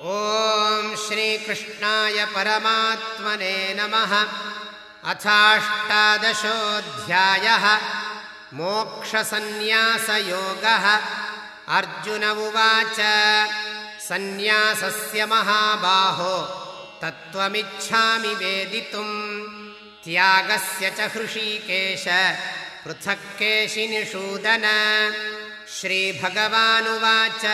ॐ श्रीकृष्णाय परमात्मने नमः। अथाष्टादशोऽध्यायः। मोक्षसन्न्यासयोगः। अर्जुन उवाच सन्न्यासस्य महाबाहो तत्त्वमिच्छामि वेदितुम्। त्यागस्य च हृषीकेश पृथक् केशिनिषूदन श्रीभगवानुवाच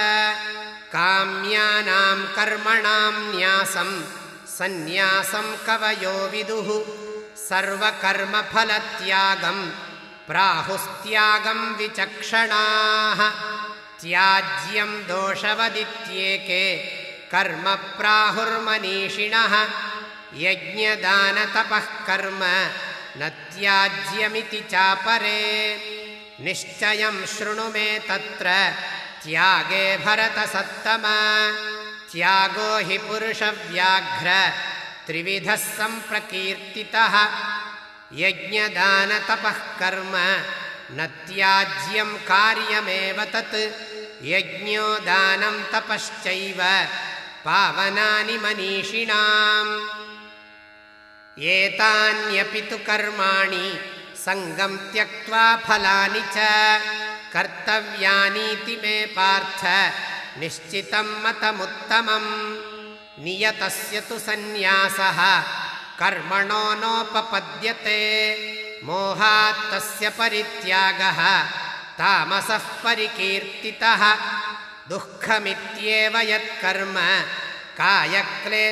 काम्यानां कर्मणां न्यासं सन्न्यासं कवयो विदुः। सर्वकर्मफलत्यागं प्राहुस्त्यागं विचक्षणाः। त्याज्यं दोषवदित्येके कर्म प्राहुर्मनीषिणः यज्ञदानतपः कर्म न त्याज्यमिति चापरे। निश्चयं शृणु मे तत्र त्यागे भरतसत्तम। त्यागो हि पुरुषव्याघ्र। त्रिविधः सम्प्रकीर्तितः। यज्ञदानतपः कर्म। न त्याज्यं कार्यमेव तत्। यज्ञो दानं तपश्चैव। पावनानि मनीषिणाम्। एतान्यपि तु कर्माणि। सङ्गं त्यक्त्वा फलानि च कर्तव्यानीति मे पार्थ। निश्चितं मतमुत्तमम्। नियतस्य तु सन्न्यासः। कर्मणो नोपपद्यते। मोहात्तस्य परित्यागः। तामसः परिकीर्तितः। दुःखमित्येव यत्कर्म। कायक्लेशभयात्यजेत्।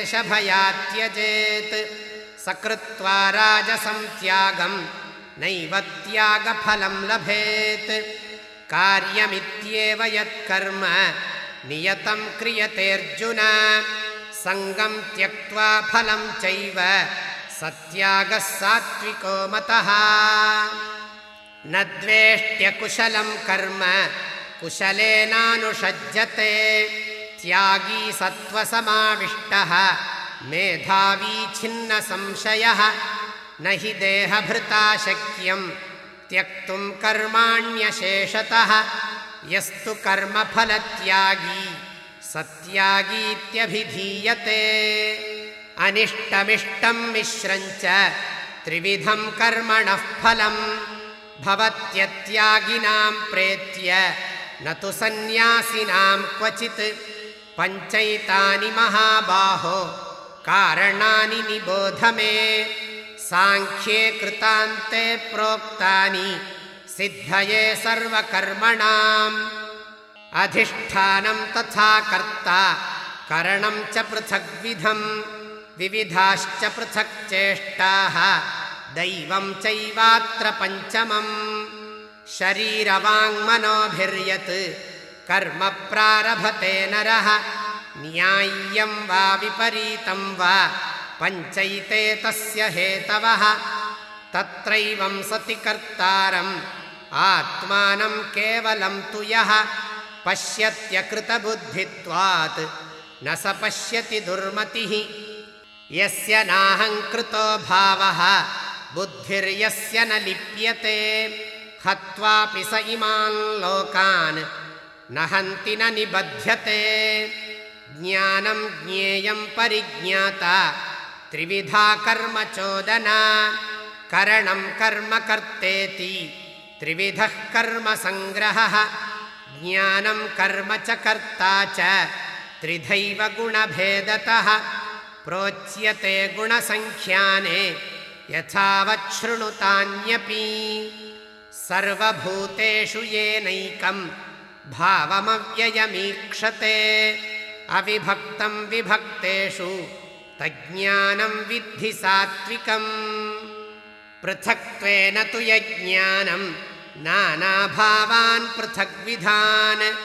सकृत्वा राजसं त्यागं नैव त्यागफलं लभेत् कार्यमित्येव यत्कर्म नियतं क्रियतेऽर्जुन। सङ्गं त्यक्त्वा फलं चैव सत्यागः सात्विको मतः। न द्वेष्ट्यकुशलं कर्म कुशलेनानुषज्यते। त्यागी सत्त्वसमाविष्टः मेधावी छिन्नसंशयः न हि देहभृता शक्यम् त्यक्तुं कर्माण्यशेषतः। यस्तु कर्मफलत्यागी सत्यागीत्यभिधीयते। अनिष्टमिष्टं मिश्रञ्च त्रिविधं कर्मणः फलम्। भवत्यत्यागिनां प्रेत्य न तु सन्न्यासिनां क्वचित्। पञ्चैतानि महाबाहो कारणानि निबोध मे साङ्ख्ये कृतान्ते प्रोक्तानि सिद्धये सर्वकर्मणाम्। अधिष्ठानं तथा कर्ता करणं च पृथग्विधम् विविधाश्च पृथक् चेष्टाः दैवं चैवात्र पञ्चमम्। शरीरवाङ्मनोभिर्यत् कर्म प्रारभते नरः न्याय्यं वा विपरीतं वा पञ्चैते तस्य हेतवः। तत्रैवं सति कर्तारम् आत्मानं केवलं तु यः। पश्यत्यकृतबुद्धित्वात्। न स पश्यति दुर्मतिः। यस्य नाहङ्कृतो भावः। बुद्धिर्यस्य न लिप्यते। हत्वापि स इमान् लोकान्। न हन्ति न निबध्यते। ज्ञानं ज्ञेयं परिज्ञाता त्रिविधा कर्मचोदना करणं कर्म कर्तेति। त्रिविधः कर्मसङ्ग्रहः ज्ञानं कर्म च कर्ता च। त्रिधैव गुणभेदतः। प्रोच्यते गुणसङ्ख्याने यथावच्छृणुतान्यपि सर्वभूतेषु येनैकं भावमव्ययमीक्षते। अविभक्तं विभक्तेषु तज्ज्ञानं विद्धि सात्विकम् पृथक्त्वेन तु यज्ञानं नानाभावान् पृथग्विधान्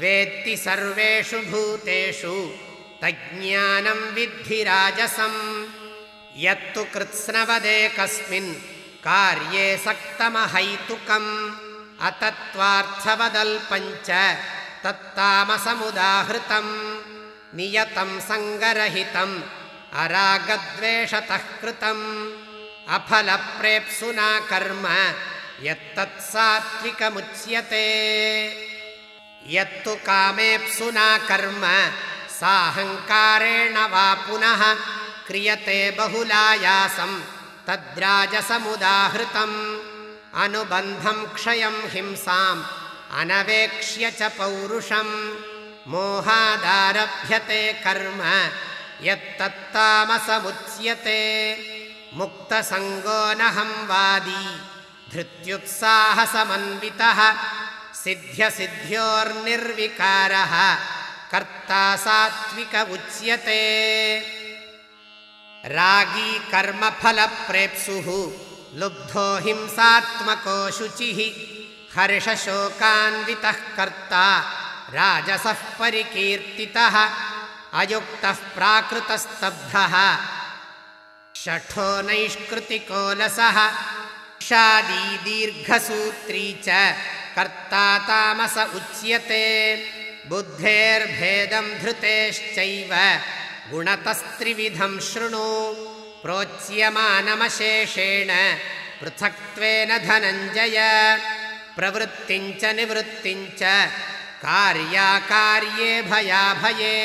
वेत्ति सर्वेषु भूतेषु तज्ज्ञानं विद्धि राजसम्। यत्तु कृत्स्नवदे कस्मिन् कार्ये सक्तमहैतुकम्। अतत्त्वार्थवदल्पञ्च तत्तामसमुदाहृतम्। नियतं सङ्गरहितम् अरागद्वेषतः कृतम्। अफलप्रेप्सुना कर्म यत्तत्सात्विकमुच्यते यत्तु कामेप्सुना कर्म साहङ्कारेण वा पुनः क्रियते बहुलायासं तद्राजसमुदाहृतम्। अनुबन्धं क्षयं हिंसाम् अनवेक्ष्य च पौरुषम्। मोहादारभ्यते कर्म यत्तत्तामसमुच्यते। मुक्तसङ्गो नहं वादी धृत्युत्साहसमन्वितः। सिद्ध्यसिद्ध्योर्निर्विकारः। कर्ता सात्विक उच्यते। रागी कर्मफलप्रेप्सुः। लुब्धो हिंसात्मको शुचिः। हर्षशोकान्वितः कर्ता। राजसः परिकीर्तितः अयुक्तः प्राकृतस्तब्धः षठो नैष्कृतिकोलसः। शादी दीर्घसूत्री च कर्ता तामस उच्यते। बुद्धेर्भेदं धृतेश्चैव गुणतस्त्रिविधं शृणु। प्रोच्यमानमशेषेण पृथक्त्वेन धनञ्जय। प्रवृत्तिञ्च निवृत्तिञ्च कार्याकार्ये भयाभये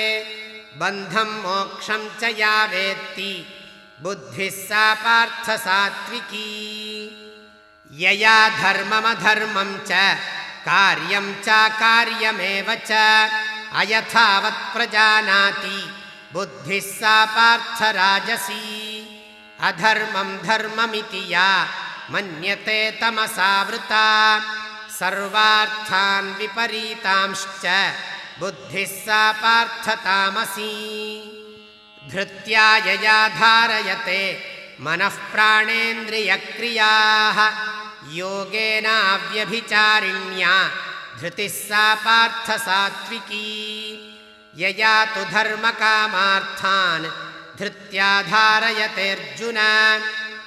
बन्धं मोक्षं च या वेत्ति। बुद्धिः सा पार्थसात्विकी। यया धर्ममधर्मं च कार्यं चाकार्यमेव च अयथावत् प्रजानाति। बुद्धिः सा पार्थराजसी। अधर्मं धर्ममिति या मन्यते तमसावृता। सर्वार्थान् विपरीतांश्च बुद्धिः सा पार्थतामसी धृत्या यया धारयते मनः प्राणेन्द्रियक्रियाः। योगेनाव्यभिचारिण्या धृतिः सा पार्थसात्विकी यया तु धर्मकामार्थान् धृत्या धारयतेऽर्जुन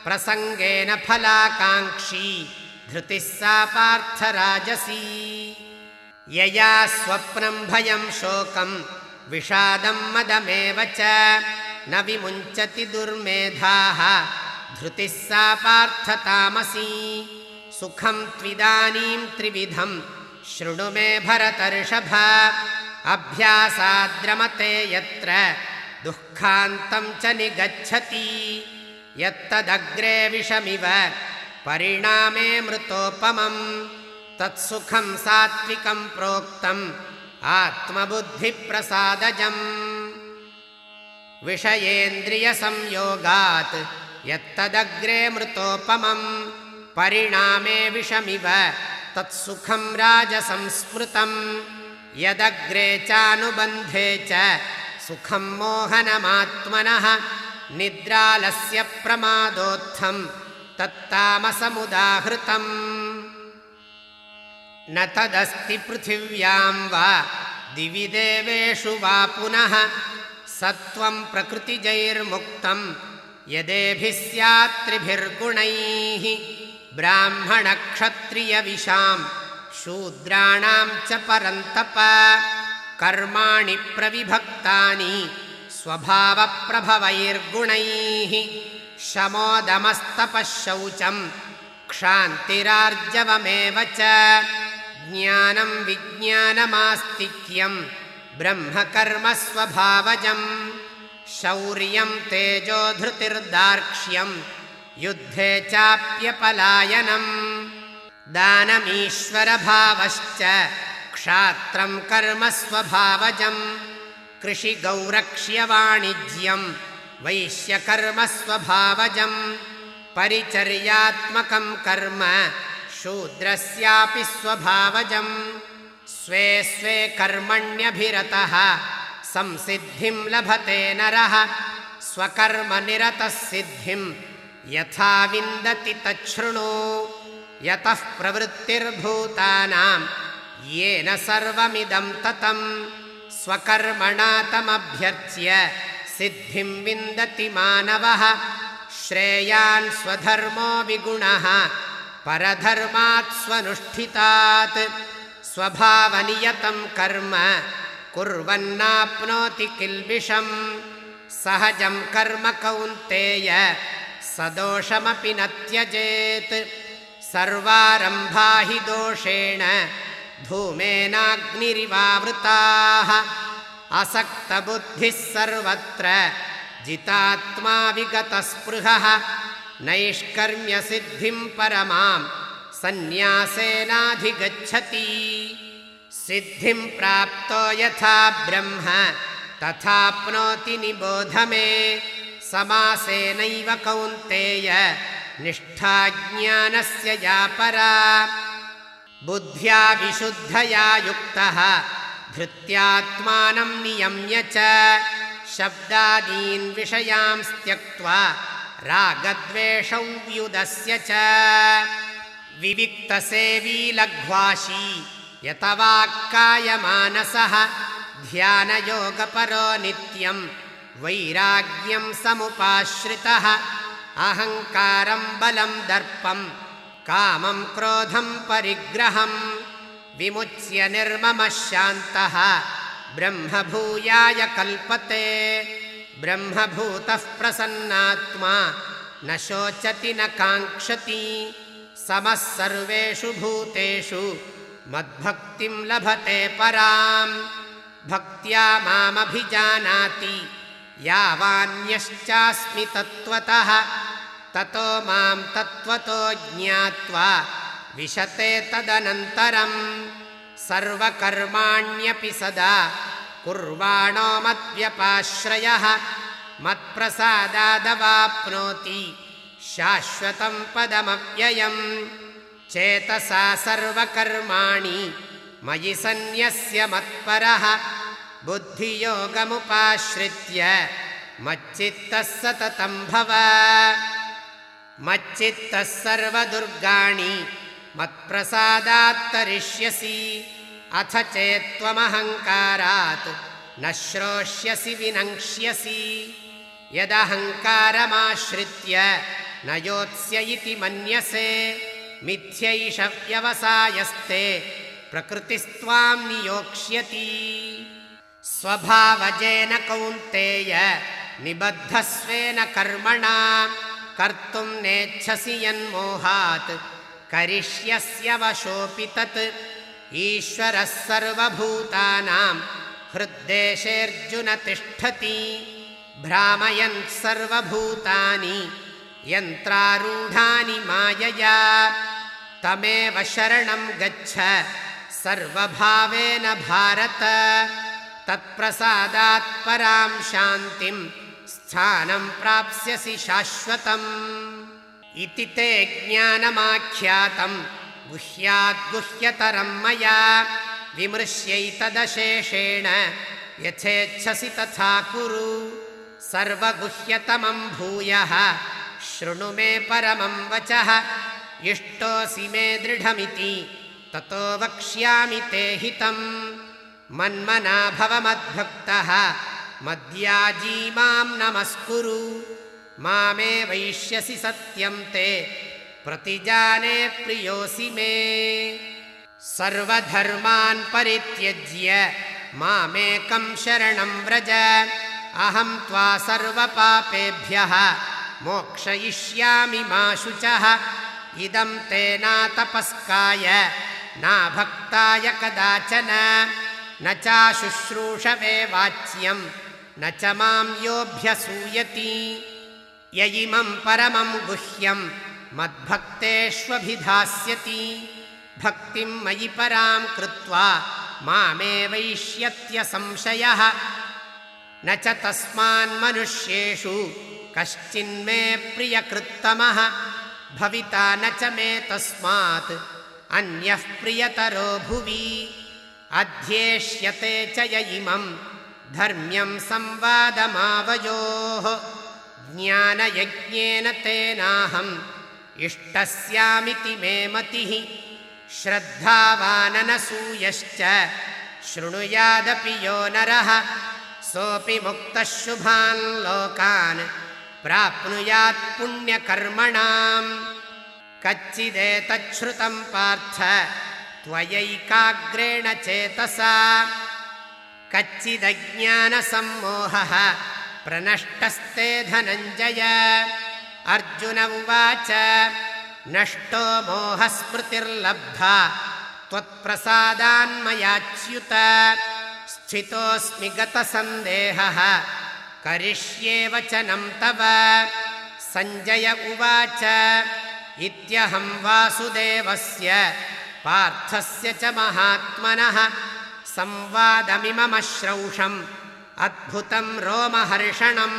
प्रसङ्गेन फलाकाङ्क्षी धृतिः सा पार्थराजसी यया स्वप्नं भयं शोकं विषादं मदमेव च। न विमुञ्चति दुर्मेधाः धृतिः सा पार्थतामसी। सुखं त्विदानीं त्रिविधं शृणु मे भरतर्षभ। अभ्यासाद्रमते यत्र दुःखान्तं च निगच्छति। यत्तदग्रे विषमिव परिणामे मृतोपमम् तत्सुखं सात्विकं प्रोक्तम् आत्मबुद्धिप्रसादजम्। विषयेन्द्रियसंयोगात् यत्तदग्रे मृतोपमम् परिणामे विषमिव तत्सुखं राजसंस्मृतम्। यदग्रे चानुबन्धे च सुखं मोहनमात्मनः निद्रालस्य प्रमादोत्थं तत्तामसमुदाहृतम् न तदस्ति पृथिव्यां वा? दिवि देवेषु वा पुनः? सत्त्वं प्रकृतिजैर्मुक्तं यदेभिः स्यात्त्रिभिर्गुणैः ब्राह्मणक्षत्रियविशां शूद्राणां च परन्तप। कर्माणि प्रविभक्तानि स्वभावप्रभवैर्गुणैः। शमोदमस्तपः शौचम् क्षान्तिरार्जवमेव च ज्ञानं विज्ञानमास्तिक्यम् ब्रह्मकर्मस्वभावजम् शौर्यं तेजोधृतिर्दार्क्ष्यम् युद्धे चाप्यपलायनम् दानमीश्वरभावश्च क्षात्रं कर्मस्वभावजम् कृषिगौरक्ष्यवाणिज्यं वैश्यकर्मस्वभावजम् परिचर्यात्मकं कर्म शूद्रस्यापि स्वभावजम्। स्वे स्वे कर्मण्यभिरतः। संसिद्धिं लभते नरः। स्वकर्मनिरतः सिद्धिं यथा विन्दति तच्छृणु। यतः प्रवृत्तिर्भूतानां येन सर्वमिदं ततं स्वकर्मणा तमभ्यर्च्य सिद्धिं विन्दति मानवः। श्रेयान् स्वधर्मो विगुणः परधर्मात् स्वनुष्ठितात् स्वभावनियतं कर्म कुर्वन्नाप्नोति किल्बिषम् सहजं कर्म कौन्तेय सदोषमपि न त्यजेत् सर्वारम्भा हि दोषेण धूमेनाग्निरिवावृताः असक्तबुद्धिः सर्वत्र जितात्मा विगतस्पृहः नैष्कर्म्यसिद्धिं परमां सन्न्यासेनाधिगच्छति। सिद्धिं प्राप्तो यथा ब्रह्म तथाप्नोति निबोध मे। समासेनैव कौन्तेय निष्ठाज्ञानस्य या परा बुद्ध्या विशुद्धया युक्तः धृत्यात्मानं नियम्य च। शब्दादीन् विषयांस्त्यक्त्वा रागद्वेषौ व्युदस्य च। विविक्तसेवी लघ्वाशी यतवाक्कायमानसः ध्यानयोगपरो नित्यं वैराग्यं समुपाश्रितः अहङ्कारं बलं दर्पं कामं क्रोधं परिग्रहम् विमुच्य निर्ममः शान्तः ब्रह्मभूयाय कल्पते ब्रह्मभूतः प्रसन्नात्मा न शोचति न काङ्क्षति समः सर्वेषु भूतेषु मद्भक्तिं लभते पराम्। भक्त्या मामभिजानाति यावान्यश्चास्मि तत्त्वतः ततो मां तत्त्वतो ज्ञात्वा विशते तदनन्तरम्। सर्वकर्माण्यपि सदा कुर्वाणो मद्व्यपाश्रयः मत्प्रसादादवाप्नोति। शाश्वतं पदमव्ययम्। चेतसा सर्वकर्माणि। मयि सन्न्यस्य मत्परः। बुद्धियोगमुपाश्रित्य मच्चित्तः सततं भव। मच्चित्तः सर्वदुर्गाणि मत्प्रसादात्तरिष्यसि अथ चेत्त्वमहङ्कारात्। न श्रोष्यसि विनङ्क्ष्यसि। यदहङ्कारमाश्रित्य न योत्स्य इति मन्यसे। मिथ्यैष व्यवसायस्ते प्रकृतिस्त्वां नियोक्ष्यति। स्वभावजेन कौन्तेय निबद्धस्वेन कर्मणा। कर्तुं नेच्छसि यन्मोहात्। करिष्यस्य वशोऽपि तत् ईश्वरः सर्वभूतानां हृद्देशेऽर्जुन तिष्ठति। भ्रामयन् सर्वभूतानि यन्त्रारूढानि मायया। तमेव शरणं गच्छ सर्वभावेन भारत। तत्प्रसादात् परां शान्तिं स्थानं प्राप्स्यसि शाश्वतम्। इति ते ज्ञानमाख्यातं गुह्याद्गुह्यतरं मया विमृश्यैतदशेषेण यथेच्छसि तथा कुरु। सर्वगुह्यतमं भूयः शृणु मे परमं वचः इष्टोऽसि मे दृढमिति ततो वक्ष्यामि ते हितं मन्मना भवमद्भक्तः मद्याजी मां नमस्कुरु। मामे वैष्यसि सत्यं ते प्रतिजाने प्रियोऽसि मे। सर्वधर्मान् परित्यज्य मामेकं शरणं व्रज। अहं त्वा सर्वपापेभ्यः मोक्षयिष्यामि मा शुचः। इदं ते नातपस्काय नाभक्ताय कदाचन। न चाशुश्रूषवे वाच्यं न च मां योऽभ्यसूयति य इमं परमं गुह्यं मद्भक्तेष्वभिधास्यति। भक्तिं मयि परां कृत्वा मामेवैष्यत्यसंशयः न च तस्मान्मनुष्येषु कश्चिन्मे प्रियकृत्तमः। भविता न च मे तस्मात् अन्यः प्रियतरो भुवि। अध्येष्यते च य इमं धर्म्यं संवादमावयोः। ज्ञानयज्ञेन तेनाहम् इष्टस्यामिति मे मतिः। श्रद्धावाननसूयश्च। शृणुयादपि यो नरः। सोऽपि मुक्तः शुभान् लोकान्। प्राप्नुयात् पुण्यकर्मणाम्। कच्चिदेतच्छ्रुतं पार्थ। त्वयैकाग्रेण चेतसा। कच्चिदज्ञानसम्मोहः। प्रनष्टस्ते धनञ्जय अर्जुन उवाच नष्टो मोहस्मृतिर्लब्धा त्वत्प्रसादान्मयाच्युत स्थितोऽस्मि गतसन्देहः करिष्ये वचनं तव। सञ्जय उवाच इत्यहं वासुदेवस्य पार्थस्य च महात्मनः संवादमिममश्रौषम् अद्भुतं रोमहर्षणम्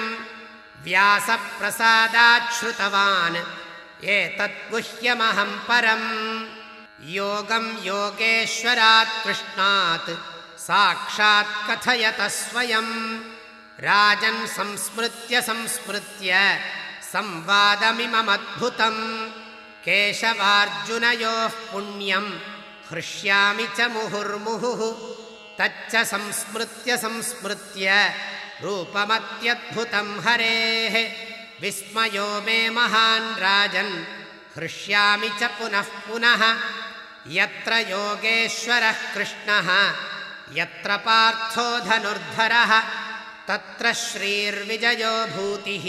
व्यासप्रसादाच्छ्रुतवान्। एतद्गुह्यमहं परम्। योगं योगेश्वरात् कृष्णात् साक्षात् कथयत स्वयम्। राजन् संस्मृत्य संस्मृत्य संवादमिममद्भुतम्। केशवार्जुनयोः पुण्यम् हृष्यामि च मुहुर्मुहुः। तच्च संस्मृत्य संस्मृत्य रूपमत्यद्भुतं हरेः। विस्मयो मे महान् राजन् हृष्यामि च पुनः पुनः। यत्र योगेश्वरः कृष्णः यत्र पार्थो धनुर्धरः तत्र श्रीर्विजयो भूतिः।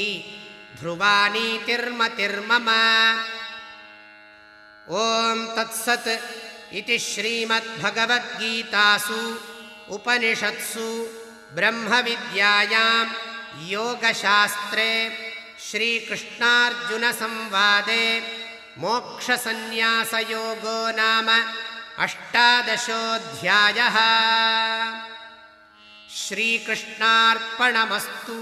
ध्रुवानीतिर्मतिर्मम। ॐ तत्सत् इति श्रीमद्भगवद्गीतासु उपनिषत्सु ब्रह्मविद्यायां योगशास्त्रे श्रीकृष्णार्जुनसंवादे मोक्षसन्न्यासयोगो नाम अष्टादशोऽध्यायः। श्रीकृष्णार्पणमस्तु